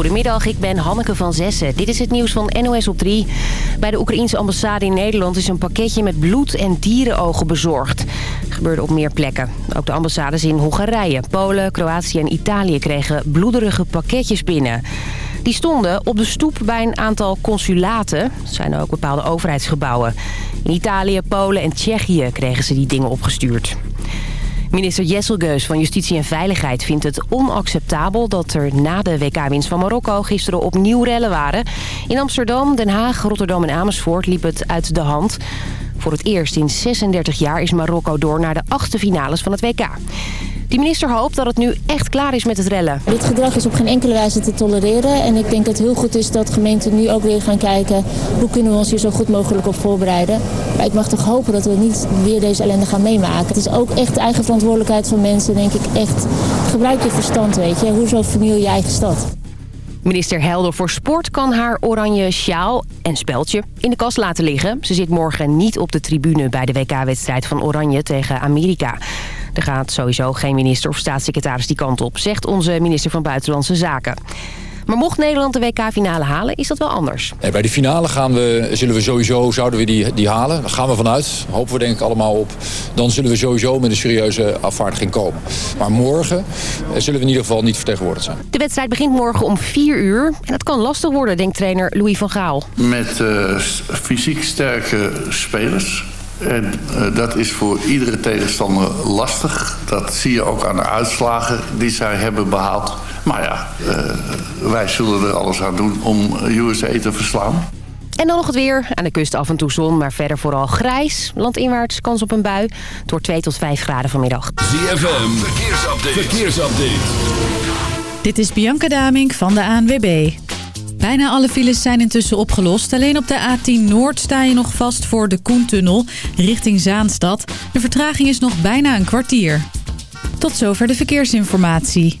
Goedemiddag, ik ben Hanneke van Zessen. Dit is het nieuws van NOS op 3. Bij de Oekraïense ambassade in Nederland is een pakketje met bloed en dierenogen bezorgd. Dat gebeurde op meer plekken. Ook de ambassades in Hongarije, Polen, Kroatië en Italië kregen bloederige pakketjes binnen. Die stonden op de stoep bij een aantal consulaten. Dat zijn ook bepaalde overheidsgebouwen. In Italië, Polen en Tsjechië kregen ze die dingen opgestuurd. Minister Jesselgeus van Justitie en Veiligheid vindt het onacceptabel... dat er na de WK-winst van Marokko gisteren opnieuw rellen waren. In Amsterdam, Den Haag, Rotterdam en Amersfoort liep het uit de hand. Voor het eerst in 36 jaar is Marokko door naar de achtste finales van het WK. Die minister hoopt dat het nu echt klaar is met het rellen. Dit gedrag is op geen enkele wijze te tolereren. En ik denk dat het heel goed is dat gemeenten nu ook weer gaan kijken... hoe kunnen we ons hier zo goed mogelijk op voorbereiden. Maar ik mag toch hopen dat we niet weer deze ellende gaan meemaken. Het is ook echt de eigen verantwoordelijkheid van mensen, denk ik echt. Gebruik je verstand, weet je. Hoezo verniel je eigen stad? Minister Helder voor Sport kan haar oranje sjaal en speldje in de kast laten liggen. Ze zit morgen niet op de tribune bij de WK-wedstrijd van Oranje tegen Amerika. Er gaat sowieso geen minister of staatssecretaris die kant op, zegt onze minister van Buitenlandse Zaken. Maar mocht Nederland de WK-finale halen, is dat wel anders. Nee, bij de finale gaan we, zullen we sowieso, zouden we die, die halen. Daar gaan we vanuit. Hopen we denk ik allemaal op. Dan zullen we sowieso met een serieuze afvaardiging komen. Maar morgen eh, zullen we in ieder geval niet vertegenwoordigd zijn. De wedstrijd begint morgen om 4 uur. En dat kan lastig worden, denkt trainer Louis van Gaal. Met uh, fysiek sterke spelers. En uh, dat is voor iedere tegenstander lastig. Dat zie je ook aan de uitslagen die zij hebben behaald. Maar ja, uh, wij zullen er alles aan doen om USA te verslaan. En dan nog het weer. Aan de kust af en toe zon, maar verder vooral grijs. Landinwaarts kans op een bui. Door 2 tot 5 graden vanmiddag. ZFM, verkeersupdate. verkeersupdate. Dit is Bianca Damink van de ANWB. Bijna alle files zijn intussen opgelost. Alleen op de A10 Noord sta je nog vast voor de Koentunnel richting Zaanstad. De vertraging is nog bijna een kwartier. Tot zover de verkeersinformatie.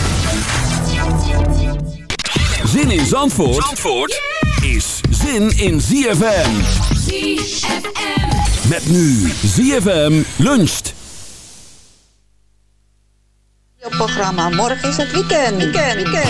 Zin in Zandvoort, Zandvoort is zin in ZFM. ZFM. Met nu ZFM luncht. Programma. Morgen is het weekend. Weekend, weekend.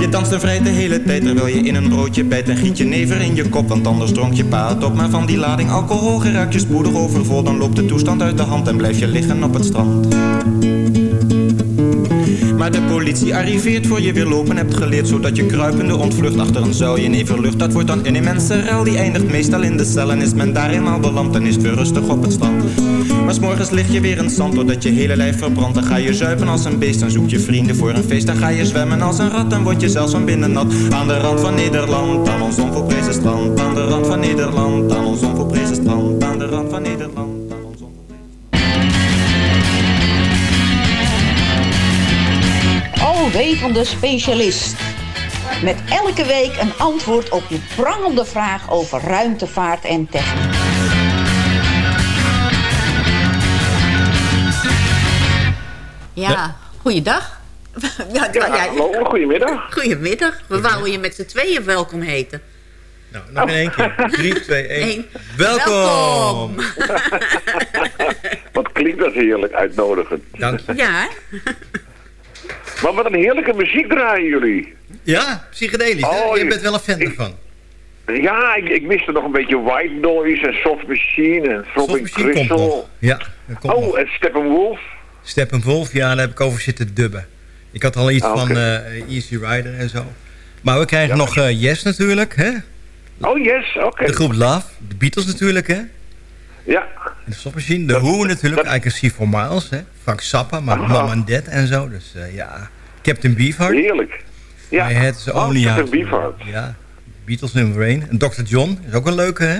Je danst en vrij de hele tijd terwijl je in een broodje bijt. En giet je never in je kop, want anders dronk je pa het op. Maar van die lading alcohol geraakt je spoedig overvol. Dan loopt de toestand uit de hand en blijf je liggen op het strand. Maar de politie arriveert voor je weer lopen hebt geleerd Zodat je kruipende ontvlucht achter een zuilje in evenlucht Dat wordt dan een immense rel, die eindigt meestal in de cel En is men daar eenmaal beland, dan is het weer rustig op het strand. Maar s'morgens lig je weer in zand, doordat je hele lijf verbrandt. Dan ga je zuipen als een beest, dan zoek je vrienden voor een feest. Dan ga je zwemmen als een rat, dan word je zelfs van binnen nat. Aan de rand van Nederland, aan ons onvolprezen strand. Aan de rand van Nederland, aan ons onvolprezen strand. Aan de rand van Nederland alwetende specialist. Met elke week een antwoord op je prangende vraag over ruimtevaart en techniek. Ja, goeiedag. ja, Ja, hallo, goedemiddag. Goedemiddag. We wouden je met z'n tweeën welkom heten. Nou, nog in één keer. 3, 2, 1. Eén. Welkom! Welkom. Wat klinkt dat heerlijk uitnodigend. Dank je. Ja? Maar wat een heerlijke muziek draaien jullie. Ja, psychedelisch. Oh, je bent wel een fan ervan. Ja, ik, ik miste nog een beetje White Noise en Soft Machine en Throbbing Crystal. Ja, komt nog. Oh, en Steppenwolf. Steppenwolf, ja, daar heb ik over zitten dubben. Ik had al iets Ah, van eh, Easy Rider en zo. Maar we krijgen nog eh, Yes natuurlijk, hè? Oh yes, oké. De groep Love, de Beatles natuurlijk, hè? Ja, En de Soft Machine, de Who natuurlijk, I Can See For Miles, hè? Frank Zappa, maar Ah. Mom and Dad en zo. Dus eh, ja, Captain Beefheart. heerlijk. Ja. My Head is Oh, Only Captain House. Beefheart. Ja, Beatles in Rain. En Dr. John is ook een leuke, hè?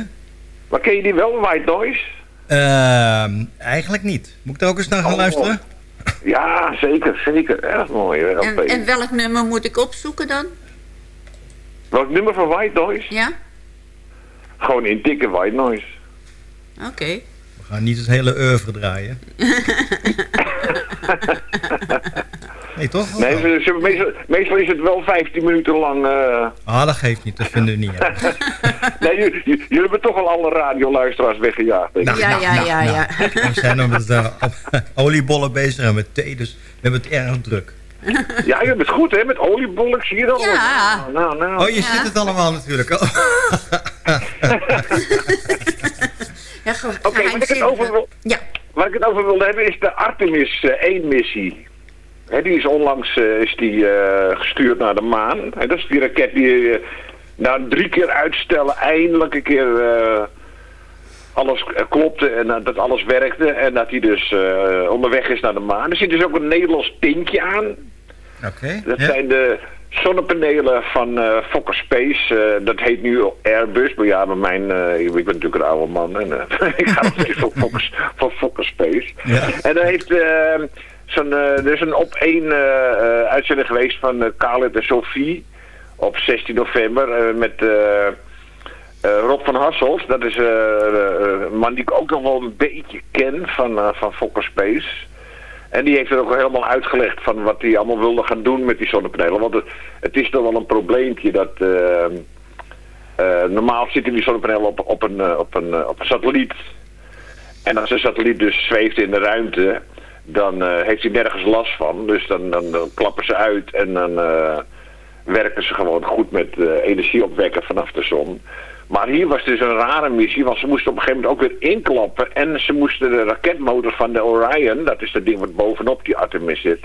Maar ken je die wel, White Noise? Ehm, eigenlijk niet. Moet ik daar ook eens naar gaan Oh. luisteren? Ja, zeker, zeker. Erg mooi. En, en welk nummer moet ik opzoeken dan? Welk nummer van White Noise? Ja? Gewoon in dikke White Noise. Oké. We gaan niet het hele oeuvre draaien. nee, toch? Nee, ze- ze- meestal, meestal is het wel 15 minuten lang... eh, Ah, dat geeft niet. Dat vinden we niet erg. Nee, jullie, hebben toch al alle radioluisteraars weggejaagd. denk ik. Ja, ja, ja, ja. We zijn nog met eh, oliebollen bezig en met thee, dus we hebben het erg druk. Ja, je bent goed hè, met oliebollen, zie je dat. Ja. Nou, nou, nou. Oh, je ziet het allemaal natuurlijk. Oh. Ja, Oké, waar ik het over wil, Ja. waar ik het over wilde hebben is de Artemis 1-missie. die is onlangs eh, is die, eh, gestuurd naar de maan. Hè, dat is die raket die eh, na drie keer uitstellen eindelijk een keer eh, alles eh, klopte en eh, dat alles werkte. En dat hij dus eh, onderweg is naar de maan. Er zit dus ook een Nederlands tintje aan. Oké. Dat ja. zijn de zonnepanelen van eh Fokker Space. Eh, dat heet nu Airbus. Maar ja, bij mijn, eh, ik ben natuurlijk een oude man. En, ik ga natuurlijk voor Fokker, voor Fokker Space. Ja. En dan heeft zo'n, er is een op één uitzending geweest van uh, Khaled en Sophie. Op 16 november. met Rob van Hasselt. Dat is een man die ik ook nog wel een beetje ken van, van Fokker Space. En die heeft er ook helemaal uitgelegd van wat hij allemaal wilde gaan doen met die zonnepanelen. Want het, het is toch wel een probleempje dat... eh, eh, normaal zitten die zonnepanelen op, een, eh, op, een, eh, op een satelliet. En als een satelliet dus zweeft in de ruimte, dan eh, heeft hij nergens last van. Dus dan, dan, dan klappen ze uit en dan eh, werken ze gewoon goed met eh, energie opwekken vanaf de zon. Maar hier was dus een rare missie, want ze moesten op een gegeven moment ook weer inklappen. En ze moesten de raketmotor van de Orion, dat is dat ding wat bovenop die Artemis zit...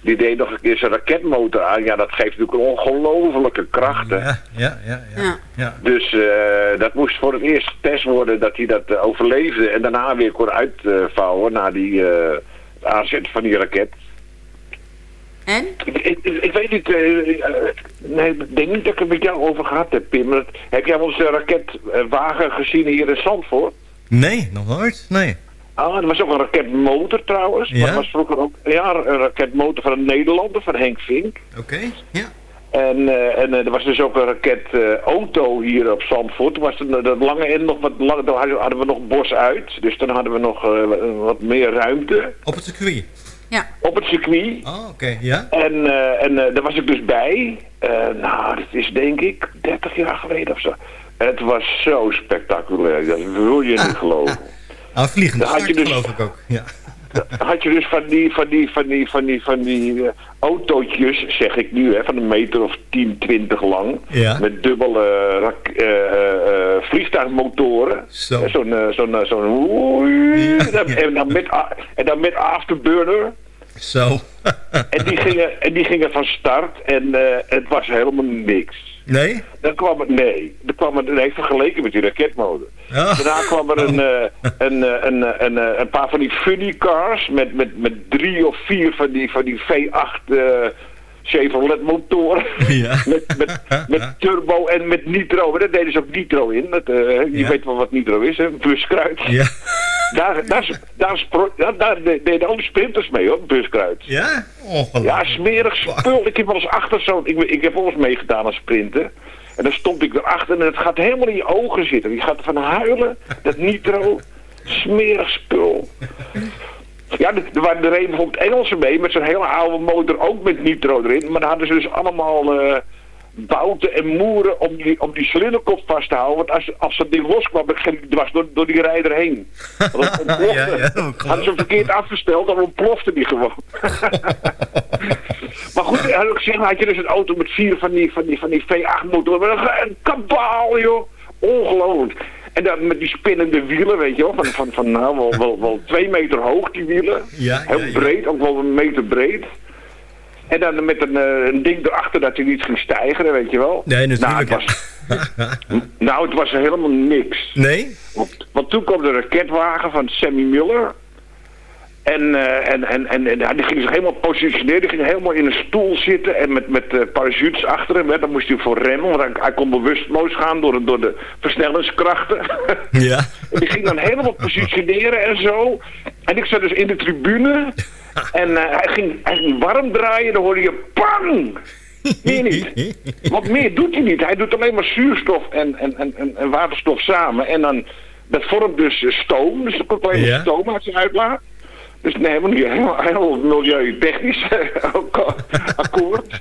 Die deed nog een keer zijn raketmotor aan. Ja, dat geeft natuurlijk een ongelofelijke kracht. hè. Ja, ja, ja, ja. Ja. Dus eh, dat moest voor het eerst getest worden dat hij dat eh, overleefde. En daarna weer kon uitvouwen na die eh aanzetten van die raket. En? Ik, ik, ik- ik weet niet, eh, eh, nee, ik denk niet dat ik het met jou over gehad heb, Pim. Heb jij onze raketwagen gezien hier in Zandvoort? Nee, nog nooit. Nee. Ah, er was ook een raketmotor trouwens. Ja? Maar er was vroeger ook ja, een raketmotor van een Nederlander, van Henk Vink. Oké, ja. En, eh, en er was dus ook een raketauto hier op Zandvoort. Toen was het, dat lange end nog wat langer, dan hadden- we nog bos uit. Dus dan hadden we nog wat meer ruimte Op het circuit. Ja. op het circuit. Oh, oké, ja. En, eh, en eh, daar was ik dus bij. Eh, nou, dat is denk ik 30 jaar geleden of zo. Het was zo spectaculair. Dat wil je niet geloven. Ah, vliegende Dan had je start dus- geloof ik ook. Ja. Dan had je dus van die, van die, van die, van die, van die autootjes, zeg ik nu, hè, van een meter of 10, 20 lang. Ja. Met dubbele eh, eh, eh, vliegtuigmotoren. Zo. Zo'n, zo'n, zo'n, en dan met afterburner. Zo. En die gingen, en die gingen van start en eh, het was helemaal niks. Nee? Dan kwam nee, dan kwam het, nee, vergeleken met die raketmotor. Ah. Daarna kwam er een, eh, een, eh, een, een, een paar van die funny cars met, met, met drie of vier van die, van die V8 eh, Chevrolet motoren. Ja. met, met, met turbo en met nitro. Maar daar deden ze ook nitro in. Dat, eh, je Ja. weet wel wat nitro is, hè? Buskruid. Ja. Daar, daar, daar, spro- daar, daar de- deden al die sprinters mee hoor, buskruid. Ja? Ja, smerig spul. Ik heb wel eens achter zo'n... Ik, ik heb eens meegedaan aan sprinten. En dan stond ik erachter en het gaat helemaal in je ogen zitten. Je gaat ervan huilen. Dat nitro. Smerig spul. Ja, er waren er een bijvoorbeeld Engelsen mee met zo'n hele oude motor ook met nitro erin. Maar daar hadden ze dus allemaal eh bouten en moeren om die, om die cilinderkop vast te houden. Want als, als dat ding loskwam, dan ging die dwars door, door die rijder heen. Want dat ontplofte. Ja, ja, dat hadden ze hem verkeerd afgesteld, dan ontplofte die gewoon. maar goed, had ik had je dus een auto met vier van die, van die, van die V8 motoren. Een, een kabaal, joh. Ongelooflijk. En dan met die spinnende wielen, weet je wel, van, van, van nou, wel, wel, wel twee meter hoog die wielen. Ja, Heel ja, breed, ook wel een meter breed. En dan met een, eh, een ding erachter dat hij niet ging stijgen, weet je wel. Nee, natuurlijk. Nou, het was, nou, het was helemaal niks. Nee? Want, want toen kwam de raketwagen van Sammy Miller. En, eh, en, en, en, die ging zich helemaal positioneren. Die ging helemaal in een stoel zitten. En met, met eh, parachutes achter hem. Hè. Dan moest hij voor remmen. Want hij, hij kon bewusteloos gaan door, de- door de versnellingskrachten. Ja. En die ging dan helemaal positioneren en zo. En ik zat dus in de tribune. En eh, hij, ging, hij ging warm draaien. Dan hoorde je PANG! Meer niet. Want meer doet hij niet. Hij doet alleen maar zuurstof en, en, en, en, waterstof samen. En dan, dat vormt dus stoom. Dus er komt alleen maar Ja. stoom uit zijn uitlaat. Dus nee, helemaal niet heel, heel milieutechnisch akkoord.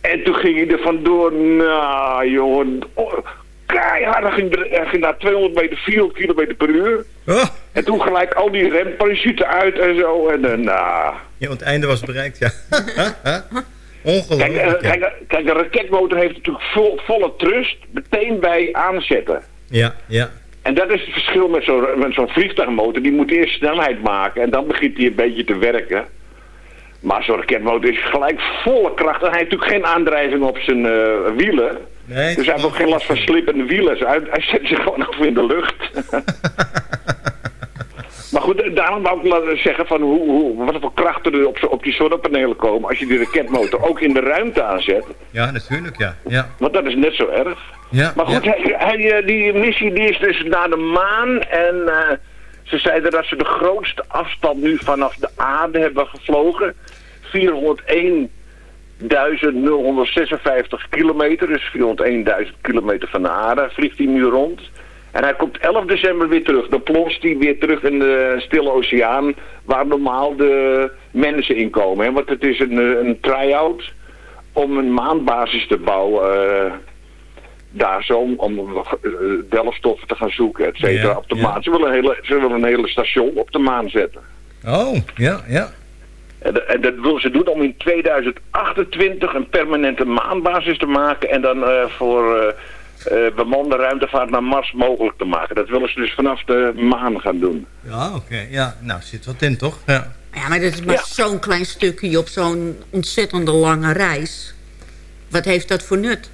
En toen ging hij er vandoor. Nou, joh. oh, keihard. Hij ging, hij ging naar 200 meter, 400 kilometer per uur. Oh. En toen gelijk al die remparachuten uit en zo. En eh, nou... Ja, want het einde was bereikt, ja. Ongelooflijk. kijk, kijk, een raketmotor heeft natuurlijk vol, volle trust meteen bij aanzetten. Ja, ja. En dat is het verschil met zo'n met zo'n vliegtuigmotor. Die moet eerst snelheid maken en dan begint hij een beetje te werken. Maar zo'n raketmotor is gelijk volle kracht. En hij heeft natuurlijk geen aandrijving op zijn eh, wielen. Nee, dus hij heeft ook geen last van slippende wielen. Dus hij, hij zet zich gewoon af in de lucht. maar goed, daarom wou ik laten zeggen van hoe, hoe, wat voor krachten er op, op die zonnepanelen komen... als je die raketmotor ook in de ruimte aanzet. Ja, natuurlijk, ja. ja. Want dat is net zo erg. Ja, Maar goed, ja. hij, hij, eh, die missie die is dus naar de maan. En eh, ze zeiden dat ze de grootste afstand nu vanaf de aarde hebben gevlogen. 401.056 kilometer, dus 401.000 kilometer van de aarde vliegt hij nu rond. En hij komt 11 december weer terug. Dan plonst hij weer terug in de stille oceaan waar normaal de mensen in komen. Hè? Want het is een, een try-out om een maanbasis te bouwen. eh, daar zo om, eh, delfstoffen te gaan zoeken, et cetera, Ja, op de ja. maan. Ze willen, een hele, ze willen een hele station op de maan zetten. Oh, ja, ja. En, dat- en dat willen ze doen om in 2028 een permanente maanbasis te maken en dan eh, voor bemande ruimtevaart naar Mars mogelijk te maken. Dat willen ze dus vanaf de maan gaan doen. Ja, oké. Ja, nou, zit wat in, toch? Ja. Ja, maar dat is maar Ja. zo'n klein stukje op zo'n ontzettende lange reis. Wat heeft dat voor nut?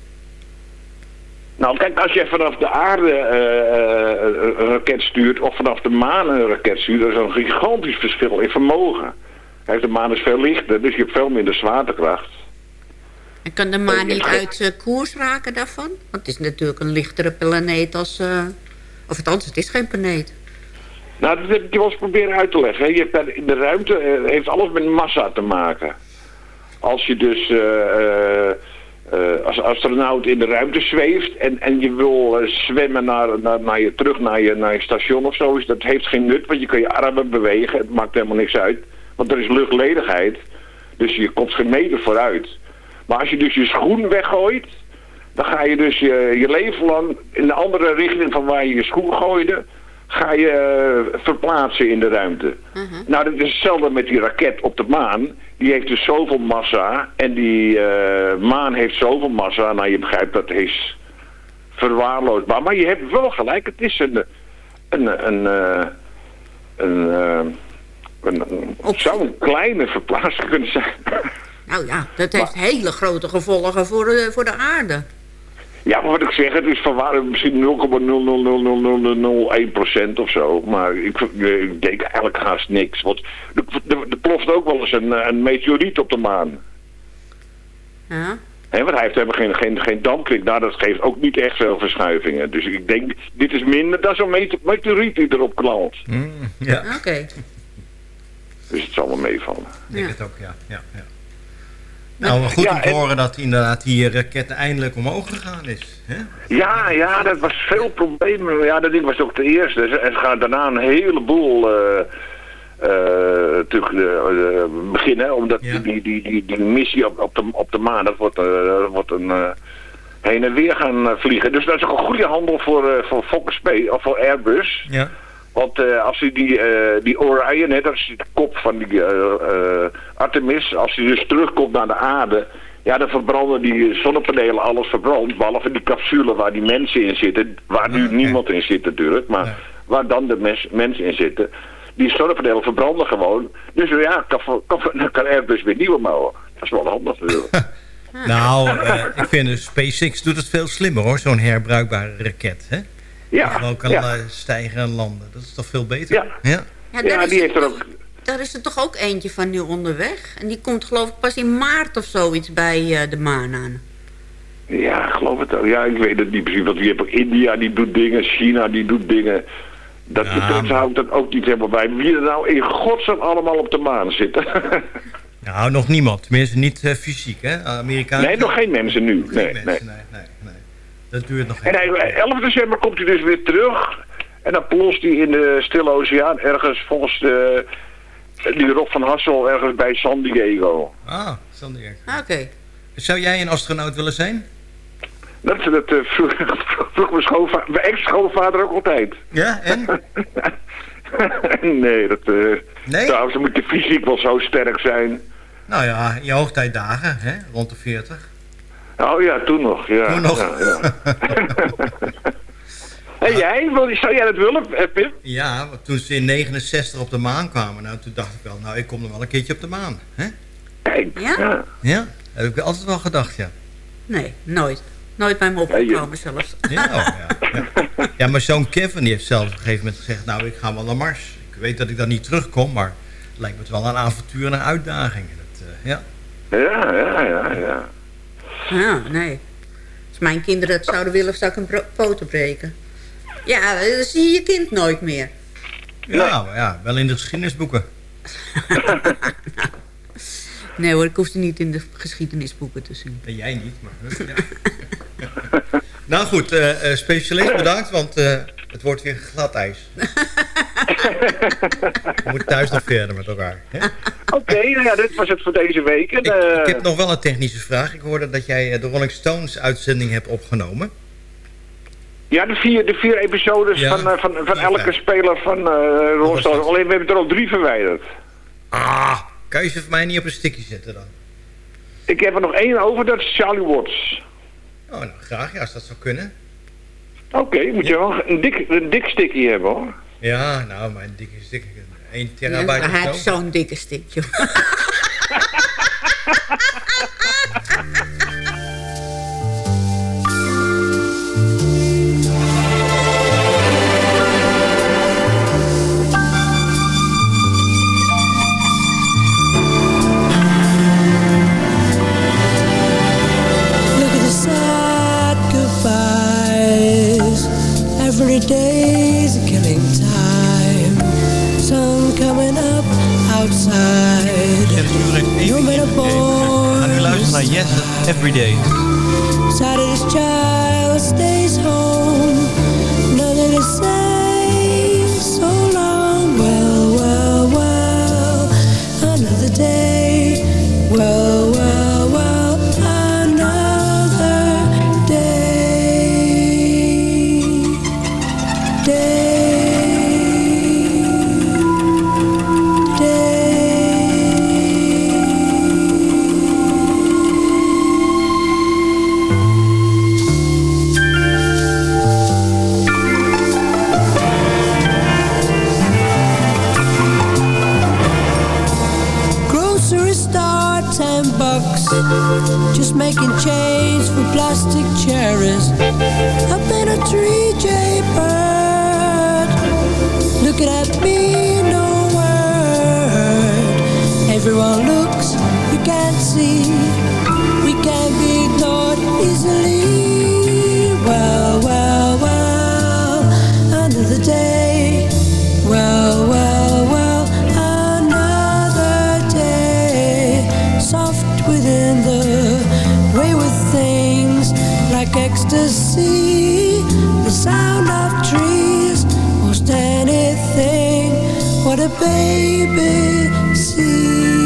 Nou, kijk, als je vanaf de aarde eh, eh, een raket stuurt of vanaf de maan een raket stuurt, dat is een gigantisch verschil in vermogen. Kijk, de maan is veel lichter, dus je hebt veel minder zwaartekracht. En kan de Oh, maan niet uit eh, koers raken daarvan? Want het is natuurlijk een lichtere planeet als... eh, of althans, het is geen planeet. Nou, dat heb ik je wel eens proberen uit te leggen. hè. Je hebt daar in de ruimte eh, heeft alles met massa te maken. Als je dus eh, als astronaut in de ruimte zweeft en, en je wil zwemmen naar, naar, naar je, terug naar je, naar je station of zo, is dat heeft geen nut, want je kan je armen bewegen. Het maakt helemaal niks uit. Want er is luchtledigheid. Dus je komt geen meter vooruit. Maar als je dus je schoen weggooit, dan ga je dus je, je leven lang in de andere richting van waar je je schoen gooide, ga je eh, verplaatsen in de ruimte. Nou, dat is hetzelfde met die raket op de maan. Die heeft dus zoveel massa en die eh, maan heeft zoveel massa. Nou, je begrijpt dat is verwaarloosbaar. Maar je hebt wel gelijk, het is een... een, een, eh, een, een, zou een kleine verplaatsing kunnen zijn. Nou ja, dat heeft hele grote gevolgen voor de, voor de aarde. Ja, maar wat ik zeg, het is verwaar misschien 0,00001% of zo. Maar ik, ik denk eigenlijk haast niks. Want er, er, er ploft ook wel eens een, eh, een meteoriet op de maan. Ja. Hè, want hij heeft helemaal geen, geen, geen dampkring. Nou, dat geeft ook niet echt veel verschuivingen. Dus ik denk, dit is minder dan zo'n mete- meteoriet die erop knalt. ja. Oké. Dus het zal wel meevallen. Ik denk het ook, ja. ja, ja. Nou, goed Ja, om te en- horen dat inderdaad die raket eindelijk omhoog gegaan is. Hè? Ja, ja, dat was veel problemen. Ja, dat ding was ook de eerste. En ze gaan daarna een heleboel eh eh, terug eh, eh, beginnen. Omdat die, die, die, die, die missie op, op, de, op de maan, dat wordt, eh, wordt een eh, heen en weer gaan eh, vliegen. Dus dat is ook een goede handel voor, eh voor Fokker Space, of voor Airbus. Ja. Want eh, als hij die, eh, die Orion, hè, dat is de kop van die eh, Artemis, als hij dus terugkomt naar de aarde, ja, dan verbranden die zonnepanelen alles verbrand, behalve die capsule waar die mensen in zitten, waar nu niemand in zit natuurlijk, maar waar dan de mens, mensen in zitten. Die zonnepanelen verbranden gewoon. Dus ja, kan, kan, dan kan Airbus weer nieuwe bouwen. Dat is wel handig natuurlijk. Nou, ik vind SpaceX doet het veel slimmer hoor, zo'n herbruikbare raket. Hè? Ja, Die gewoon kan ja. eh, stijgen en landen. Dat is toch veel beter? Ja. ja? Die er heeft er toch, ook... daar is er toch ook eentje van nu onderweg. En die komt geloof ik pas in maart of zoiets bij eh, de maan aan. Ja, ik geloof het ook. Ja, ik weet het niet precies. Want je hebt ook India die doet dingen, China die doet dingen. Dat, Ja, dat zou ik dat ook niet helemaal bij. Wie er nou in godsnaam allemaal op de maan zitten. Nou, nog niemand. Tenminste, niet eh, fysiek, hè? Amerikanen. nee, nog geen mensen nu. Geen Nee, mensen, nee. nee, nee, nee. Dat duurt nog En even. hij, 11 december komt hij dus weer terug. En dan plost hij in de Stille Oceaan ergens volgens de, die Rob van Hassel ergens bij San Diego. Ah, Sander. Oké. Zou jij een astronaut willen zijn? Dat, dat eh, vroeg, vroeg mijn, mijn ex-schoonvader ook altijd. Ja, en? nee, dat... eh Nee? Trouwens, dan moet de fysiek wel zo sterk zijn. Nou ja, in je hoogtijdagen, hè? Rond de 40. Oh ja, toen nog. Ja, Toen nog. Ja, ja. en jij? Zou jij dat willen, eh, Pim? Ja, want toen ze in 69 op de maan kwamen, nou, toen dacht ik wel, nou, ik kom nog wel een keertje op de maan. Hè? Kijk, Ja? ja. Ja, heb ik altijd wel gedacht, ja. Nee, nooit. Nooit bij me opgekomen zelfs. Ja, oh, ja, ja. ja maar zo'n Kevin die heeft zelf op een gegeven moment gezegd, nou, ik ga wel naar Mars. Ik weet dat ik dan niet terugkom, maar het lijkt me het wel een avontuur en een uitdaging. Dat, eh, ja. Ja, ja, ja, ja. Ja, nee. Als mijn kinderen het zouden willen, zou ik een poten breken. Ja, dan zie je je kind nooit meer. Ja, ja, wel in de geschiedenisboeken. Nee hoor, ik hoef ze niet in de geschiedenisboeken te zien. En jij niet, maar... Ja. nou goed, eh, eh, specialist bedankt, want eh, het wordt weer glad ijs. We moeten thuis nog verder met elkaar. Oké, nou ja, dit was het voor deze week. En, Ik, eh, ik heb nog wel een technische vraag. Ik hoorde dat jij eh, de Rolling Stones uitzending hebt opgenomen. Ja, de vier, de vier episodes Ja. van, eh, van, van Ja, elke speler van uh, Rolling Stones. Alleen we hebben er al drie verwijderd. Ah, kan je ze voor mij niet op een stickje zetten dan? Ik heb er nog één over, dat is Charlie Watts. Oh, nou graag, ja, als dat zou kunnen. Oké, moet je wel een dik, een dik sticky hebben hoor. Ja, nou, mijn dikke stick. 1 Ja, terabyte hij of heeft zo. zo'n dikke stikje. like ecstasy, the sound of trees, most anything. What a baby sees.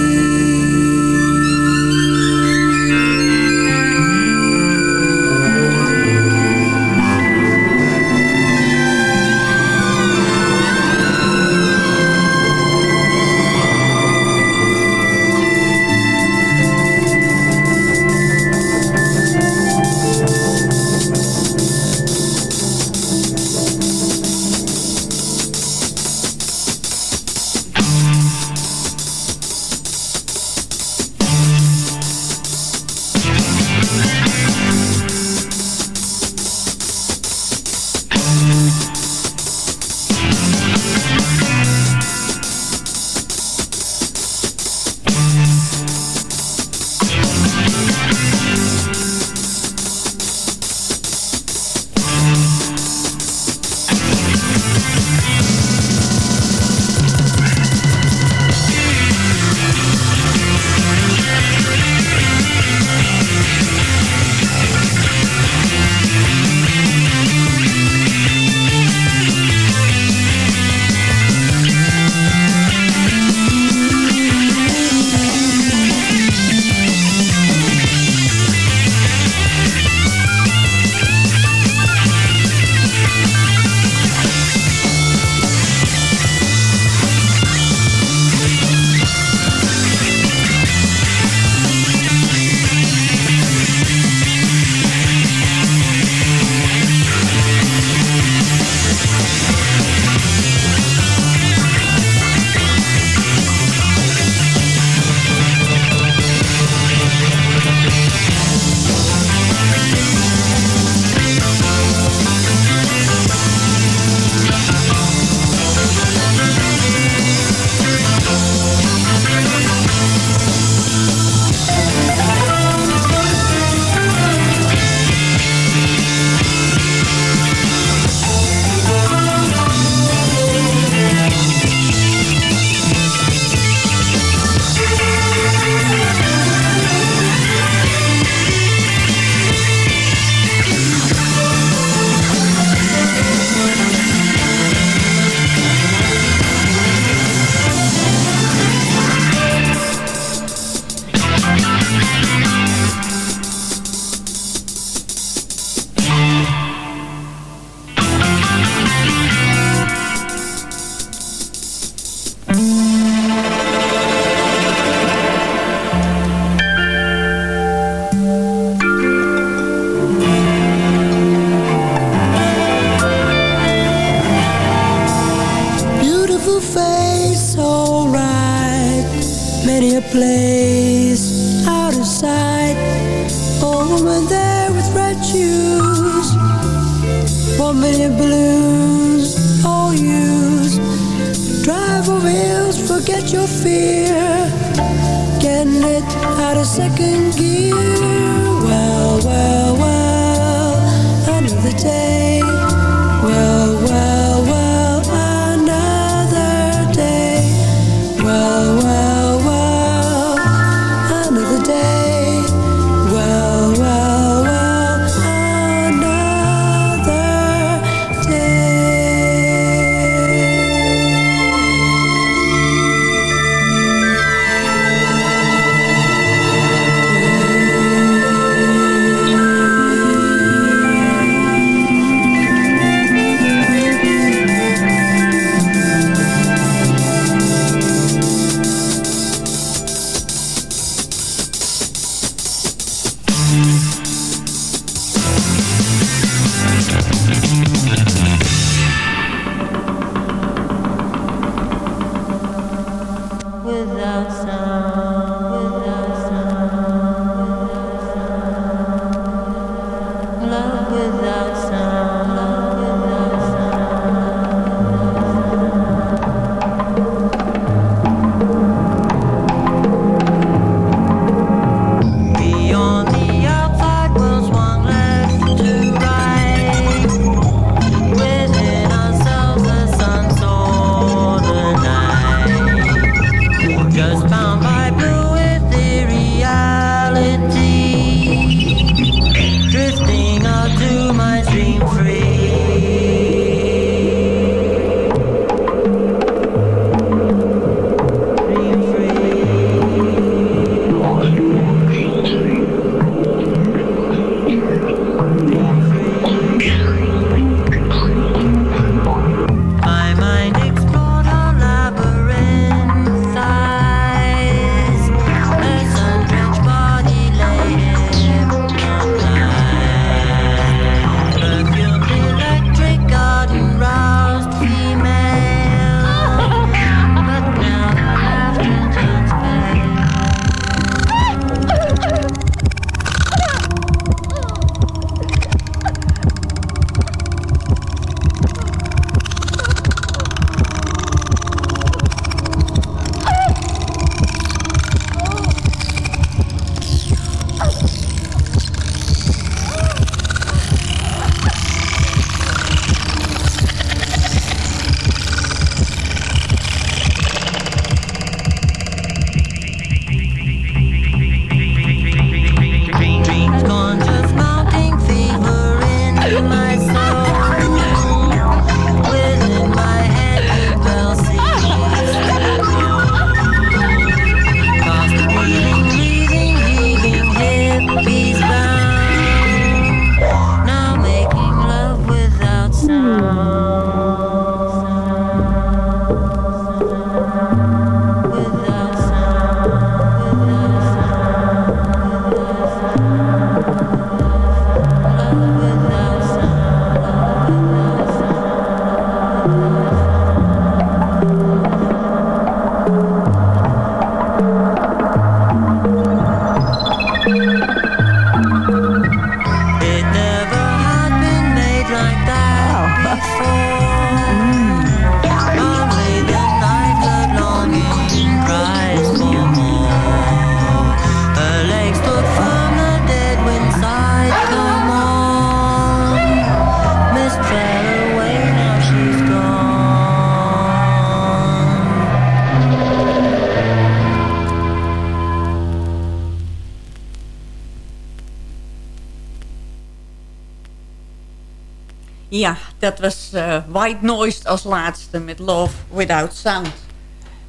Ja, dat was eh, White Noise als laatste met Love Without Sound.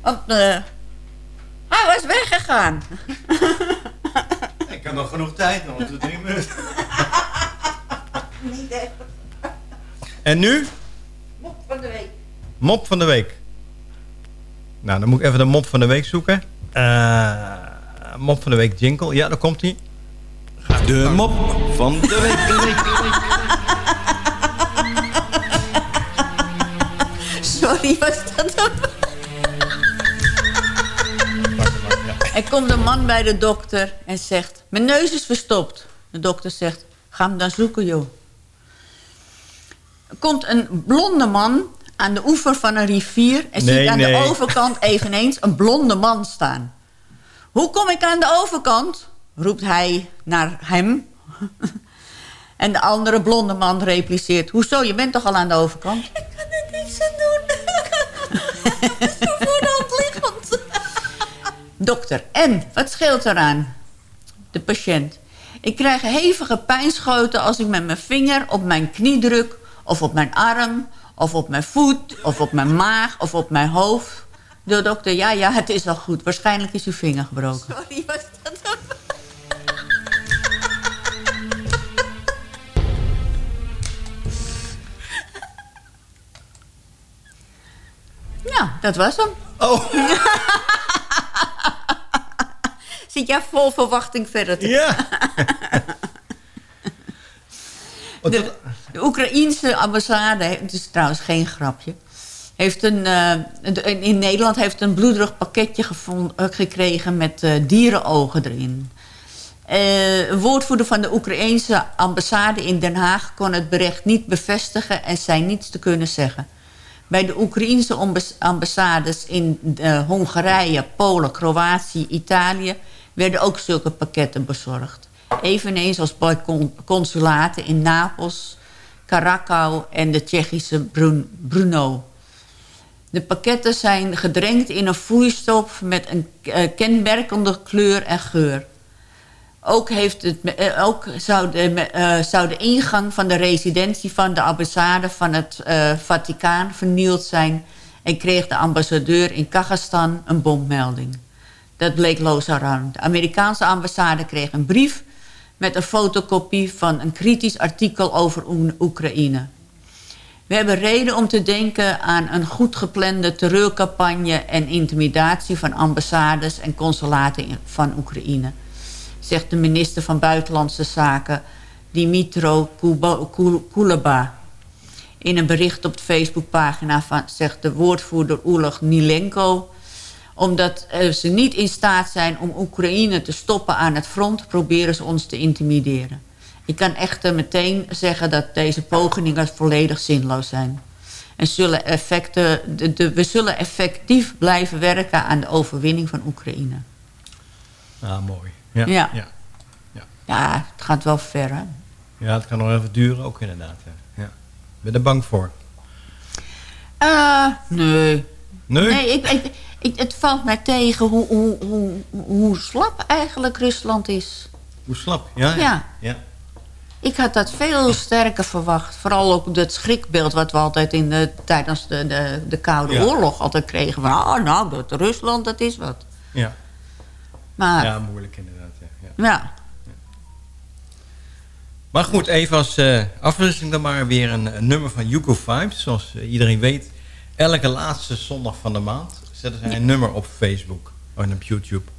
Want eh, hij was weggegaan. Ik heb nog genoeg tijd, nog twee, drie minuten. Niet echt. En nu? Mop van de week. Mop van de week. Nou, dan moet ik even de mop van de week zoeken. Eh, mop van de week jingle. Ja, daar komt hij. De mop van de week. Was dat. Er komt een man bij de dokter en zegt... Mijn neus is verstopt. De dokter zegt... Ga hem dan zoeken, joh. Er komt een blonde man aan de oever van een rivier... en Nee, ziet aan nee. de overkant eveneens een blonde man staan. Hoe kom ik aan de overkant? roept hij naar hem. en de andere blonde man repliceert... Hoezo, je bent toch al aan de overkant? Ik kan er niks aan doen. Dokter, en? Wat scheelt eraan? De patiënt. Ik krijg hevige pijnschoten als ik met mijn vinger op mijn knie druk... of op mijn arm, of op mijn voet, of op mijn maag, of op mijn hoofd. De dokter, ja, ja, het is al goed. Waarschijnlijk is uw vinger gebroken. Sorry, was dat Ja, dat was hem. Oh. Zit jij vol verwachting verder te Ja. De, de Oekraïense ambassade, het is trouwens geen grapje... Heeft een, eh, in- Nederland heeft een bloederig pakketje gevond, eh, gekregen met eh, dierenogen erin. Eh, een woordvoerder van de Oekraïense ambassade in Den Haag... kon het bericht niet bevestigen en zei niets te kunnen zeggen. Bij de Oekraïense ambas- ambassades in Hongarije, Polen, Kroatië, Italië... werden ook zulke pakketten bezorgd. Eveneens als bij con- consulaten in Napels, Karakau en de Tsjechische Brun- Brno. De pakketten zijn gedrenkt in een vloeistof met een eh, kenmerkende kleur en geur. Ook, heeft het, eh, ook zou, de, eh, zou de ingang van de residentie van de ambassade van het Vaticaan vernield zijn... en kreeg de ambassadeur in Kazachstan een bommelding. Dat bleek Lozaraan. De Amerikaanse ambassade kreeg een brief met een fotocopie van een kritisch artikel over Oe- Oekraïne. We hebben reden om te denken aan een goed geplande terreurcampagne en intimidatie van ambassades en consulaten van Oekraïne, zegt de minister van Buitenlandse Zaken Dimitro Kuleba. In een bericht op de Facebookpagina van, zegt de woordvoerder Oleg Nilenko omdat eh, ze niet in staat zijn om Oekraïne te stoppen aan het front... proberen ze ons te intimideren. Ik kan echter meteen zeggen dat deze pogingen volledig zinloos zijn. En zullen effecten, de, de- we zullen effectief blijven werken aan de overwinning van Oekraïne. Ah, mooi. Ja. Ja. Ja. Ja, het gaat wel ver, hè? ja, het kan nog even duren ook inderdaad. Ja. Ja. Ben je er bang voor? Eh, nee. Nee? ik, ik, ik- het valt mij tegen hoe, hoe, hoe, hoe slap eigenlijk Rusland is. Hoe slap? Ja. Ja. ja. Ik had dat veel sterker verwacht. Vooral ook dat schrikbeeld wat we altijd in de, tijdens de, de, de Koude Ja. Oorlog altijd kregen. Van, ah, nou, dat Rusland, dat is wat. Ja. Maar, ja. moeilijk inderdaad. Ja. Ja. Maar goed, even als eh, afwisseling dan maar weer een, een nummer van Yuko Vibes. Zoals eh, iedereen weet, elke laatste zondag van de maand zetten zij een nummer op Facebook en op YouTube.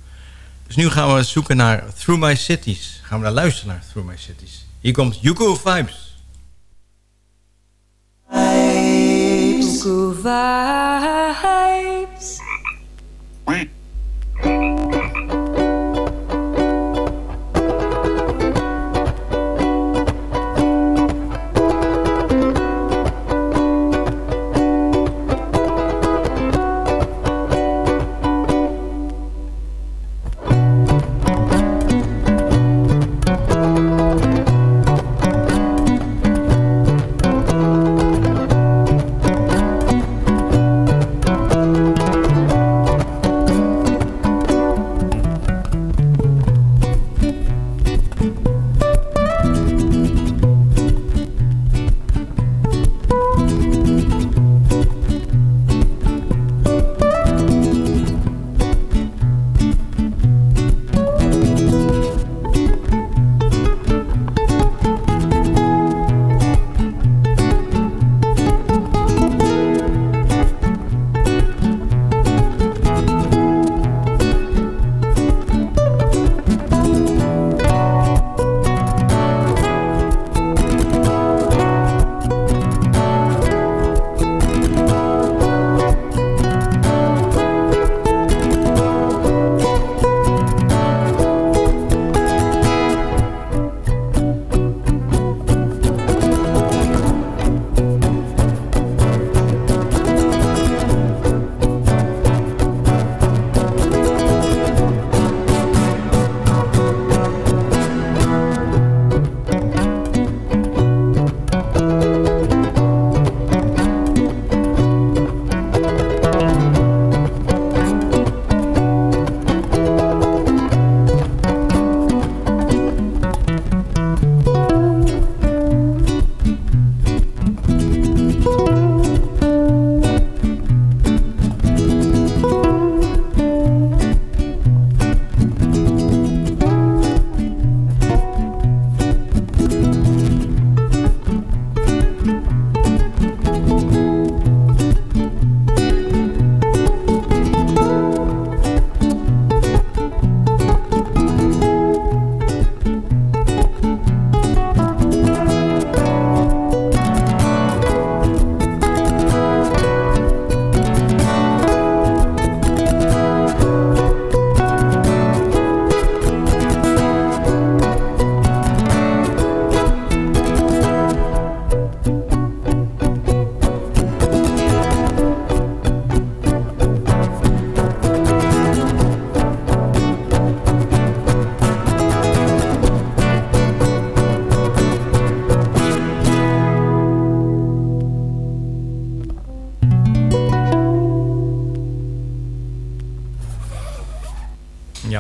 Dus nu gaan we zoeken naar Through My Cities. Gaan we naar luisteren naar Through My Cities. Hier komt Yuko Vibes. Cuckoo vibes.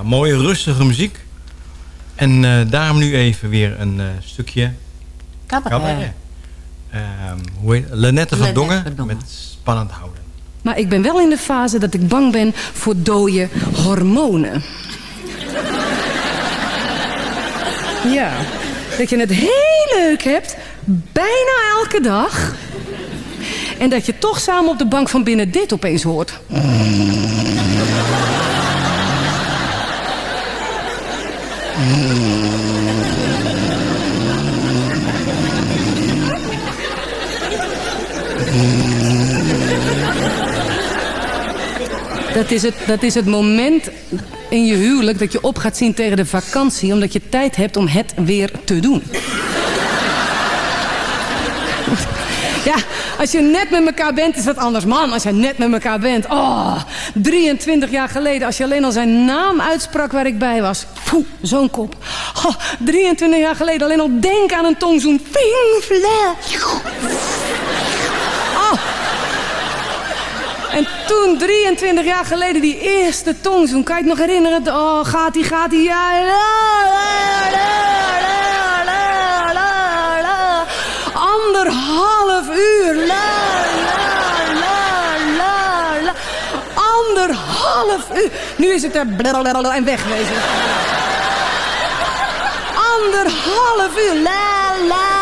Mooie rustige muziek. En eh, daarom nu even weer een eh, stukje Cabaret. Ehm, hoe heet Lenette van Lenette Dongen van Dongen. met Spannend Houden. Maar ik ben wel in de fase dat ik bang ben voor dode hormonen. Ja, dat je het heel leuk hebt, bijna elke dag. En dat je toch samen op de bank van binnen dit opeens hoort. Dat is, het, dat is het moment in je huwelijk dat je op gaat zien tegen de vakantie... omdat je tijd hebt om het weer te doen. Ja, als je net met elkaar bent is dat anders. Man, als je net met elkaar bent. Oh, 23 jaar geleden, als je alleen al zijn naam uitsprak waar ik bij was. Zo'n kop. Oh, 23 jaar geleden, alleen al denk aan een tongzoen. Ping, flair. Oh. En toen, 23 jaar geleden, die eerste tongzoen. Kan je het nog herinneren? Oh, gaat die, gaat die. Ja, la, la, la, la, la. Anderhalf uur. La, la, la, la, la. Anderhalf uur. Nu is het er en wegwezen. Anderhalf uur. La, la.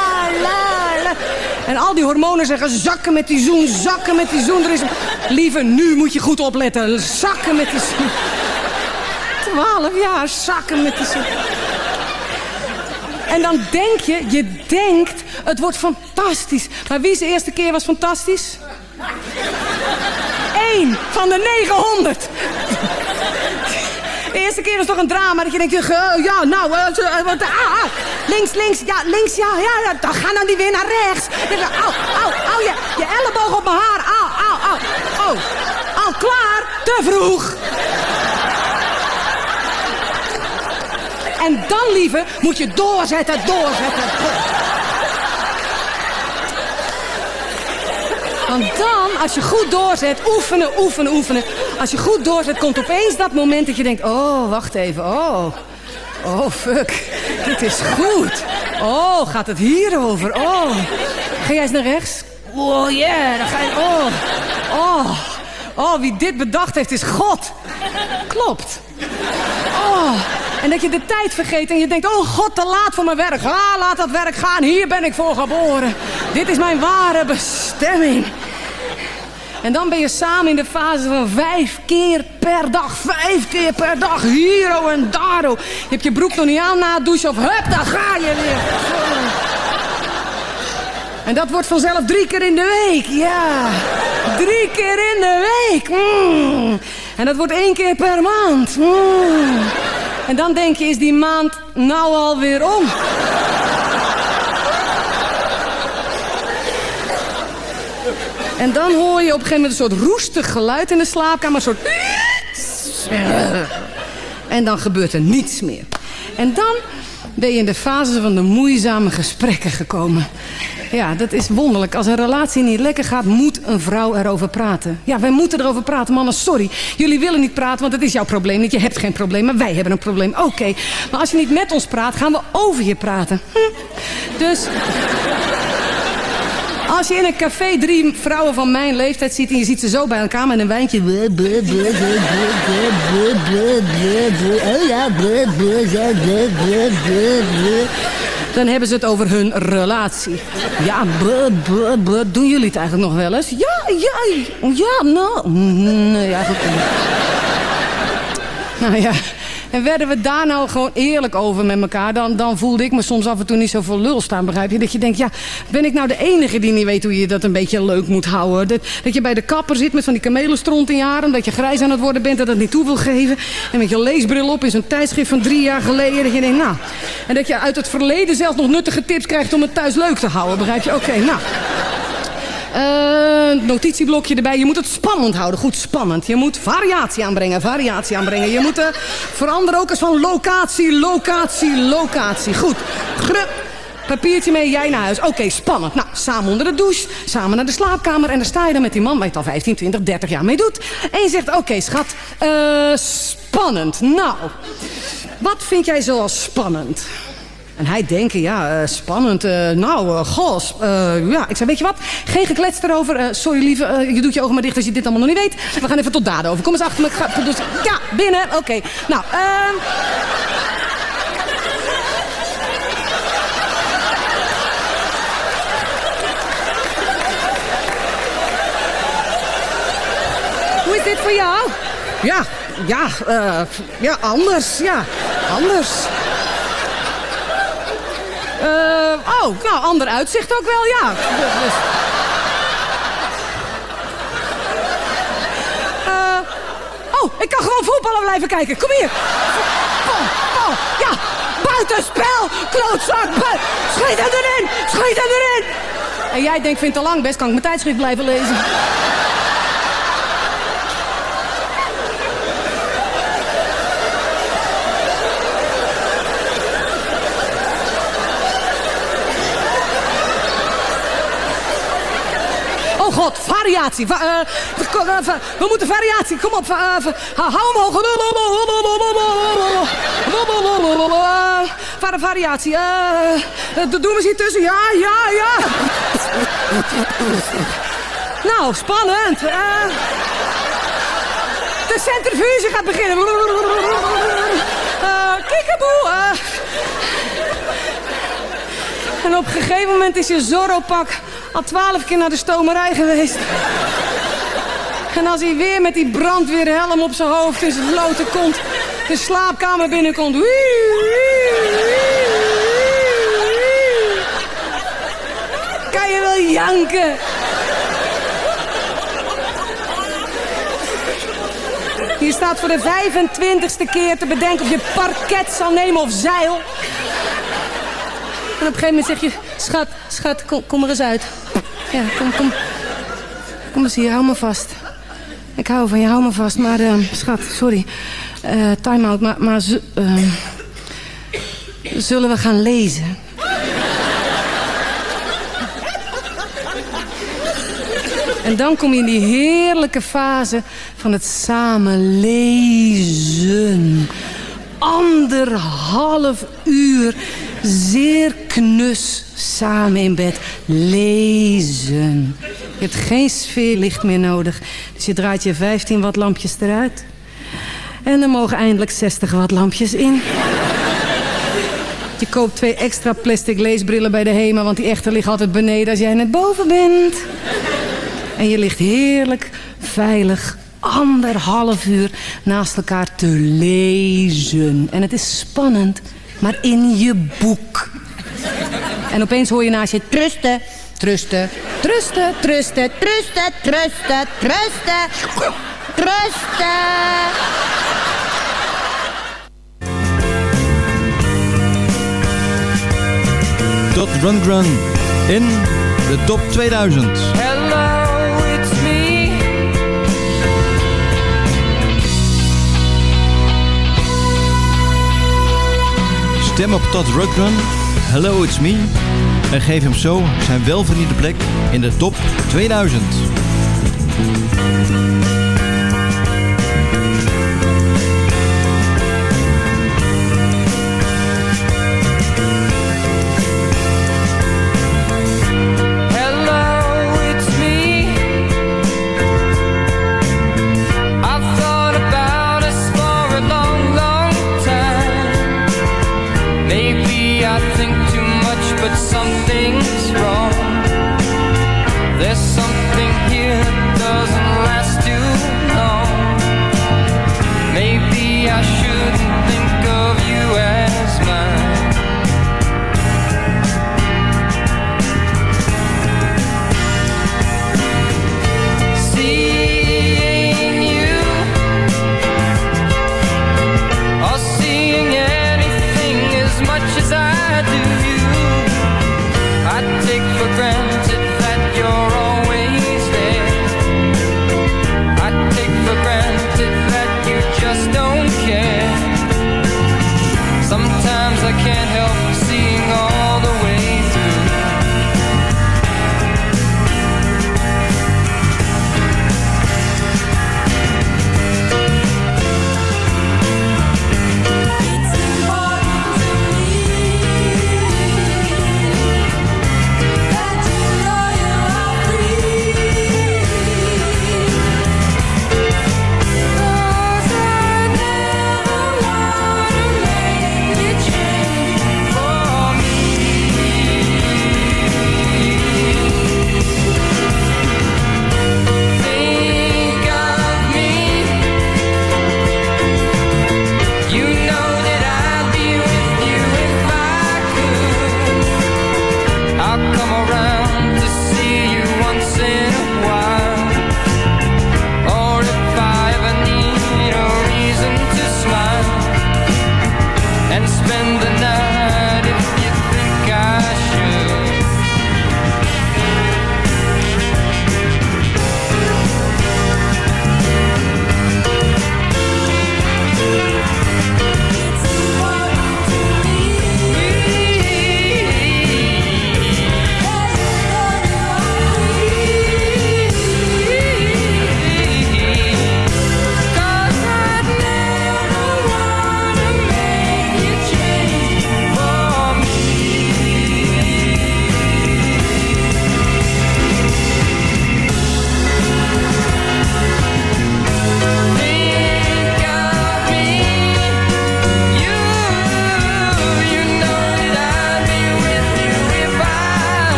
En al die hormonen zeggen zakken met die zoen, zakken met die zoen. Er is... Lieve, nu moet je goed opletten. Zakken met die zoen. Twaalf jaar, zakken met die zoen. En dan denk je, je denkt, het wordt fantastisch. Maar wie zijn eerste keer was fantastisch? Eén van de 900. De eerste keer is toch een drama dat je denkt, ja, nou, eh, eh, wat, ah, ah. Links, links, ja, links, ja, ja, dan ga dan die weer naar rechts. Au, au, au, je, je elleboog op mijn haar, au, au, au, oh, al klaar, te vroeg. En dan, lieve, moet je doorzetten, doorzetten. Want dan, als je goed doorzet, oefenen, oefenen, oefenen. Als je goed doorzet, komt opeens dat moment dat je denkt... Oh, wacht even, oh. Oh, fuck. Dit is goed. Oh, gaat het hierover? Oh. Ga jij eens naar rechts? Oh, yeah, dan ga je... Oh. Oh. Oh, wie dit bedacht heeft is God. Klopt. Oh, en dat je de tijd vergeet en je denkt, oh god, te laat voor mijn werk. Ah, laat dat werk gaan, hier ben ik voor geboren. Dit is mijn ware bestemming. En dan ben je samen in de fase van vijf keer per dag. Vijf keer per dag, hiero en daro. Je hebt je broek nog niet aan na het douchen of hup, daar ga je weer. En dat wordt vanzelf drie keer in de week, ja. Drie keer in de week. Mm. En dat wordt één keer per maand. Mm. En dan denk je, is die maand nou alweer om? En dan hoor je op een gegeven moment een soort roestig geluid in de slaapkamer. Een soort... En dan gebeurt er niets meer. En dan ben je in de fase van de moeizame gesprekken gekomen. Ja, dat is wonderlijk. Als een relatie niet lekker gaat, moet een vrouw erover praten. Ja, wij moeten erover praten, mannen. Sorry. Jullie willen niet praten, want het is jouw probleem niet. Je hebt geen probleem, maar wij hebben een probleem. Oké. Maar als je niet met ons praat, gaan we over je praten. Hm. Dus... Als je in een café drie vrouwen van mijn leeftijd ziet... en je ziet ze zo bij elkaar met een wijntje... Oh dan hebben ze het over hun relatie. Ja, doen jullie het eigenlijk nog wel eens? Ja, ja, ja, nou... Nee, eigenlijk. Nou ja, en werden we daar nou gewoon eerlijk over met elkaar... Dan, dan voelde ik me soms af en toe niet zo voor lul staan, begrijp je? Dat je denkt, ja, ben ik nou de enige die niet weet hoe je dat een beetje leuk moet houden? Dat, je bij de kapper zit met van die kamelenstront in je dat je grijs aan het worden bent en dat niet toe wil geven... en met je leesbril op in zo'n tijdschrift van drie jaar geleden... dat je denkt, nou... en dat je uit het verleden zelfs nog nuttige tips krijgt om het thuis leuk te houden, begrijp je? Oké, nou... Eh, notitieblokje erbij. Je moet het spannend houden. Goed spannend. Je moet variatie aanbrengen. Variatie aanbrengen. Je moet eh, veranderen ook eens van locatie, locatie, locatie. Goed. Gru papiertje mee, jij naar huis. Oké, spannend. Nou, samen onder de douche, samen naar de slaapkamer... en dan sta je dan met die man waar je het al 15, 20, 30 jaar mee doet. En je zegt, oké schat, eh, spannend. Nou, wat vind jij zoals spannend? En hij denkt, ja, uh, spannend. Uh, nou, uh, ja. Ik zei, weet je wat? Geen geklets erover. sorry, lieve, je doet je ogen maar dicht als je dit allemaal nog niet weet. We gaan even tot daden over. Kom eens achter me. Ga, dus, ja, binnen. Oké. Nou, ehm... Hoe is dit voor jou? Ja, ja, ja, anders, ja, anders. Uh, oh, nou, ander uitzicht ook wel, ja. Uh, oh, ik kan gewoon voetballen blijven kijken. Kom hier. Oh, oh, ja, buitenspel. Klootzak. Schiet hem erin. Schiet hem erin. En jij denkt, vind het te lang. Best kan ik mijn tijdschrift blijven lezen. God, variatie. Va uh, we moeten variatie. Kom op. Uh, hou omhoog. Uh, variatie. Uh, doen we eens hier tussen. Ja, ja, ja. nou, spannend. de centrifuge gaat beginnen. Kiekeboe. en op een gegeven moment is je Zorro-pak al twaalf keer naar de stomerij geweest. En als hij weer met die brandweerhelm op zijn hoofd in zijn blote kont de slaapkamer binnenkomt. Kan je wel janken? Je staat voor de 25ste keer te bedenken of je parket zal nemen of zeil. En op een gegeven moment zeg je... Schat, schat, kom er eens uit. Ja, kom, kom. Kom eens hier, hou me vast. Ik hou van je, hou me vast. Maar, uh, schat, sorry. Uh, Time-out, maar, maar uh, zullen we gaan lezen? En dan kom je in die heerlijke fase van het samen lezen. Anderhalf uur zeer knus samen in bed lezen. Je hebt geen sfeerlicht meer nodig. Dus je draait je 15 watt lampjes eruit. En er mogen eindelijk 60 watt lampjes in. Je koopt twee extra plastic leesbrillen bij de HEMA... want die echte liggen altijd beneden als jij net boven bent. En je ligt heerlijk, veilig, anderhalf uur naast elkaar te lezen. En het is spannend, maar in je boek. En opeens hoor je naast je trusten, trusten, trusten, trusten, trusten, trusten, trusten, trusten. Dot Run Run in de top 2000. Stem op Todd Run. Hello, it's me. En geef hem zo zijn welverdiende plek in de top 2000.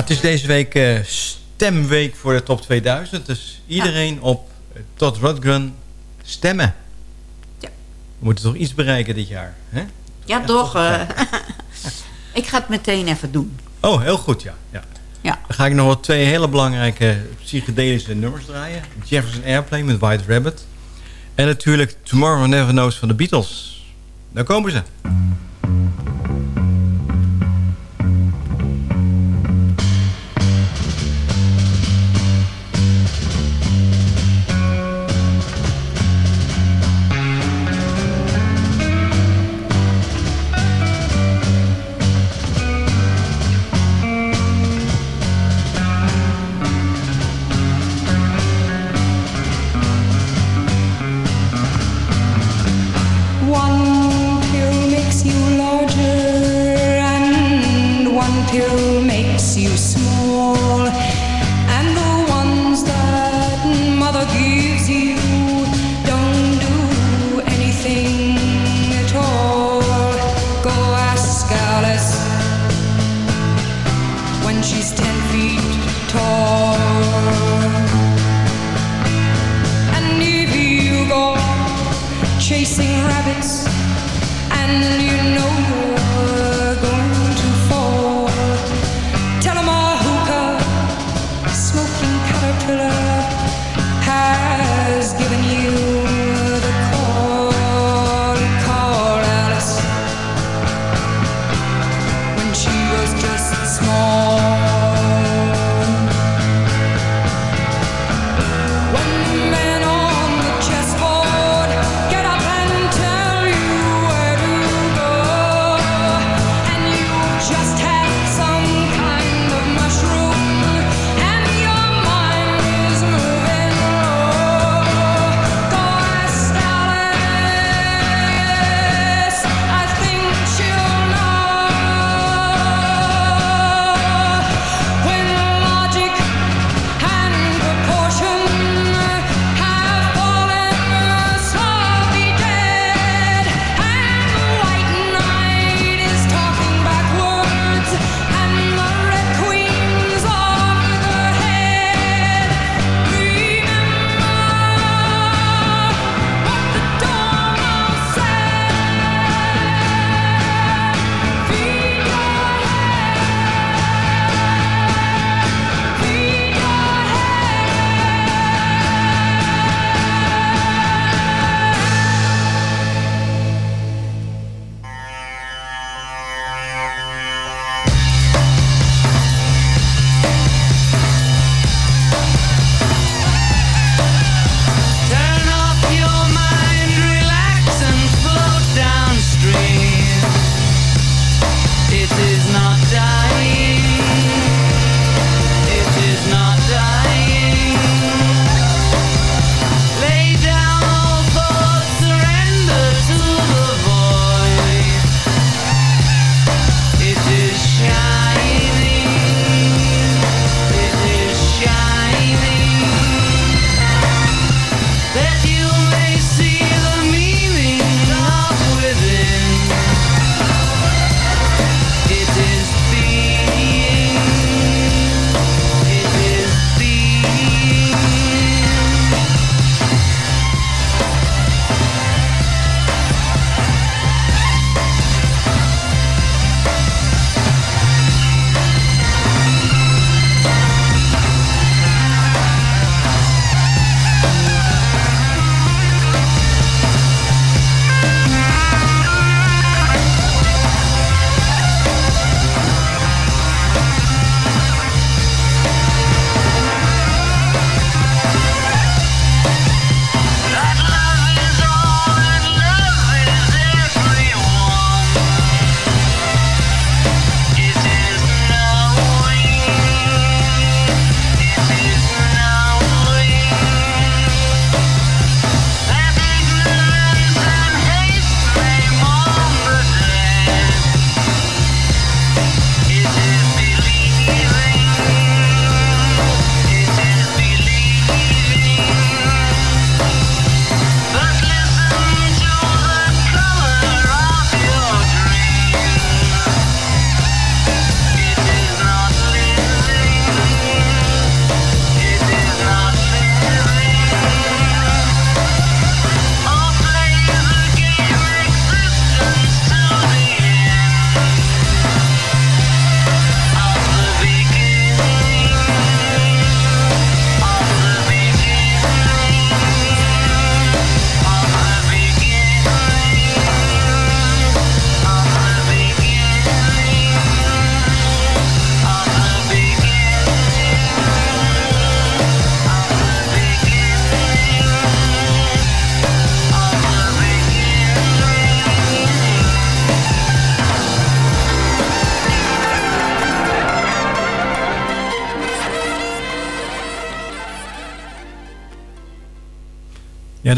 Het is deze week eh, stemweek voor de top 2000. Dus iedereen op uh, Todd Rundgren stemmen. Ja. We moeten toch iets bereiken dit jaar. Hè? Ja, toch. eh. ik ga het meteen even doen. Oh, heel goed, ja. ja. Ja. Dan ga ik nog wat twee hele belangrijke psychedelische nummers draaien. Jefferson Airplane met White Rabbit. En natuurlijk Tomorrow Never Knows van de Beatles. Daar komen ze.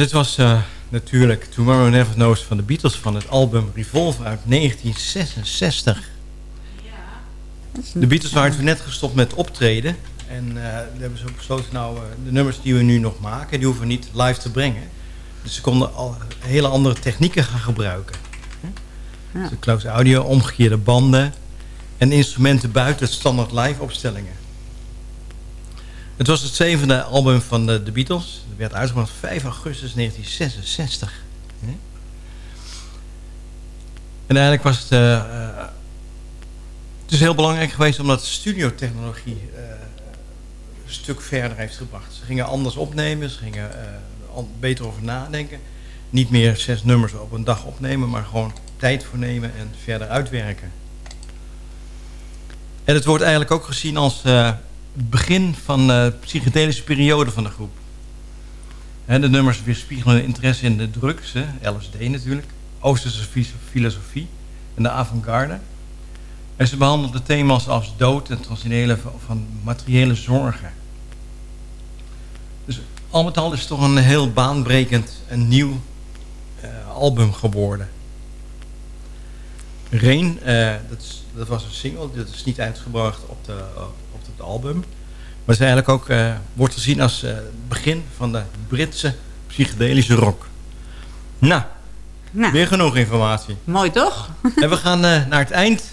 Dit was eh, natuurlijk Tomorrow Never Knows van de Beatles van het album Revolver uit 1966. De Beatles waren toen net gestopt met optreden. En uh, hebben ze besloten, nou, uh, de nummers die we nu nog maken, die hoeven we niet live te brengen. Dus ze konden al hele andere technieken gaan gebruiken. Ja. Dus close audio, omgekeerde banden en instrumenten buiten standaard live opstellingen. Het was het zevende album van de, Beatles. Het werd uitgebracht 5 augustus 1966. En eigenlijk was het... Het is heel belangrijk geweest omdat studiotechnologie uh, een stuk verder heeft gebracht. Ze gingen anders opnemen, ze gingen uh, beter over nadenken. Niet meer zes nummers op een dag opnemen, maar gewoon tijd voor nemen en verder uitwerken. En het wordt eigenlijk ook gezien als begin van de psychedelische periode van de groep. De nummers weerspiegelen interesse in de drugs, LSD natuurlijk, Oosterse filosofie en de avant-garde. En ze behandelden thema's als dood en transcendenale van materiële zorgen. Dus al met al is het toch een heel baanbrekend en nieuw uh, album geworden. Rain, uh, dat, is, dat, was een single, dat is niet uitgebracht op, de, het album. Maar het is eigenlijk ook, uh, wordt gezien als het begin van de Britse psychedelische rock. Nou, nou, weer genoeg informatie. Mooi toch? En we gaan naar het eind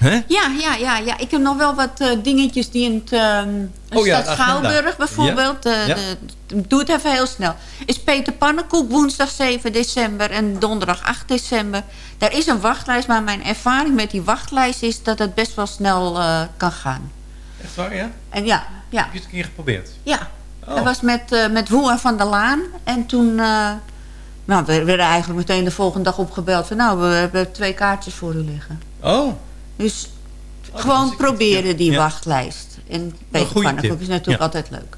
Huh? Ja, ja, ja, ja, ik heb nog wel wat uh, dingetjes die in het uh, oh, ja, Schouwburg bijvoorbeeld. Ja. Uh, ja. De, doe het even heel snel. Is Peter Pannenkoek woensdag 7 december en donderdag 8 december. Daar is een wachtlijst, maar mijn ervaring met die wachtlijst is dat het best wel snel kan gaan. Echt waar, ja? En ja, ja. Heb je het een keer geprobeerd? Ja. Oh. Dat was met, met Woe en Van der Laan. En toen... nou, we werden eigenlijk meteen de volgende dag opgebeld. Van, nou, we hebben twee kaartjes voor u liggen. Oh. Dus oh, gewoon proberen die ja. wachtlijst. En Peter Pannenkoek is natuurlijk ja. altijd leuk.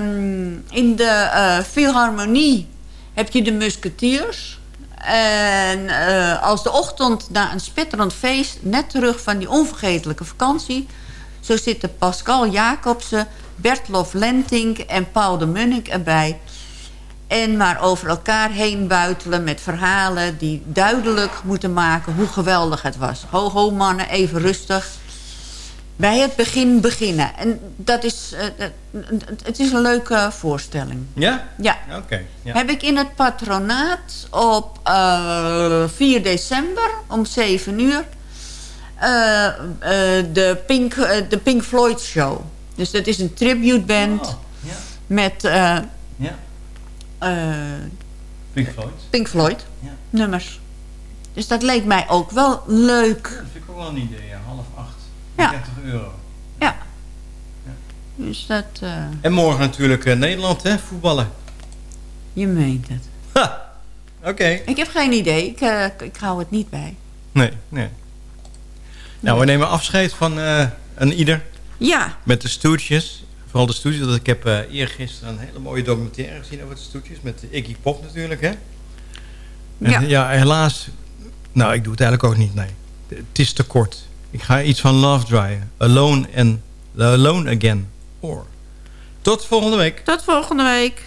Um, in de uh, Philharmonie heb je de Musketeers. En uh, als de ochtend na een spetterend feest... net terug van die onvergetelijke vakantie... zo zitten Pascal Jacobsen, Bertlof Lentink en Paul de Munnik erbij... En maar over elkaar heen buitelen met verhalen die duidelijk moeten maken hoe geweldig het was. Ho, ho mannen, even rustig. Bij het begin beginnen. En dat is, uh, het is een leuke voorstelling. Ja? Ja. Oké. Okay, ja. Heb ik in het patronaat op uh, 4 december om 7 uur... Uh, de, Pink, de Pink Floyd Show. Dus dat is een tribute band oh, ja. met... ja uh, Pink Floyd. Pink Floyd. Ja. Nummers. Dus dat leek mij ook wel leuk. Ja, dat vind ik ook wel een idee, ja. half acht. Ja. 30 euro. Ja. ja. Dus dat... Uh... En morgen natuurlijk uh, Nederland, hè, voetballen. Je meent het. Oké. Okay. Ik heb geen idee. Ik, uh, ik hou het niet bij. Nee, nee. Nou, we nemen afscheid van een ieder. Ja. Met de stoetjes. Vooral de stoetjes. Dat ik heb uh, eergisteren een hele mooie documentaire gezien over de stoetjes. Met Iggy Pop natuurlijk, hè? En, ja. ja, helaas... Nou, ik doe het eigenlijk ook niet, nee. Het is te kort. Ik ga iets van Love draaien. Alone and Alone Again. Or. Tot volgende week. Tot volgende week.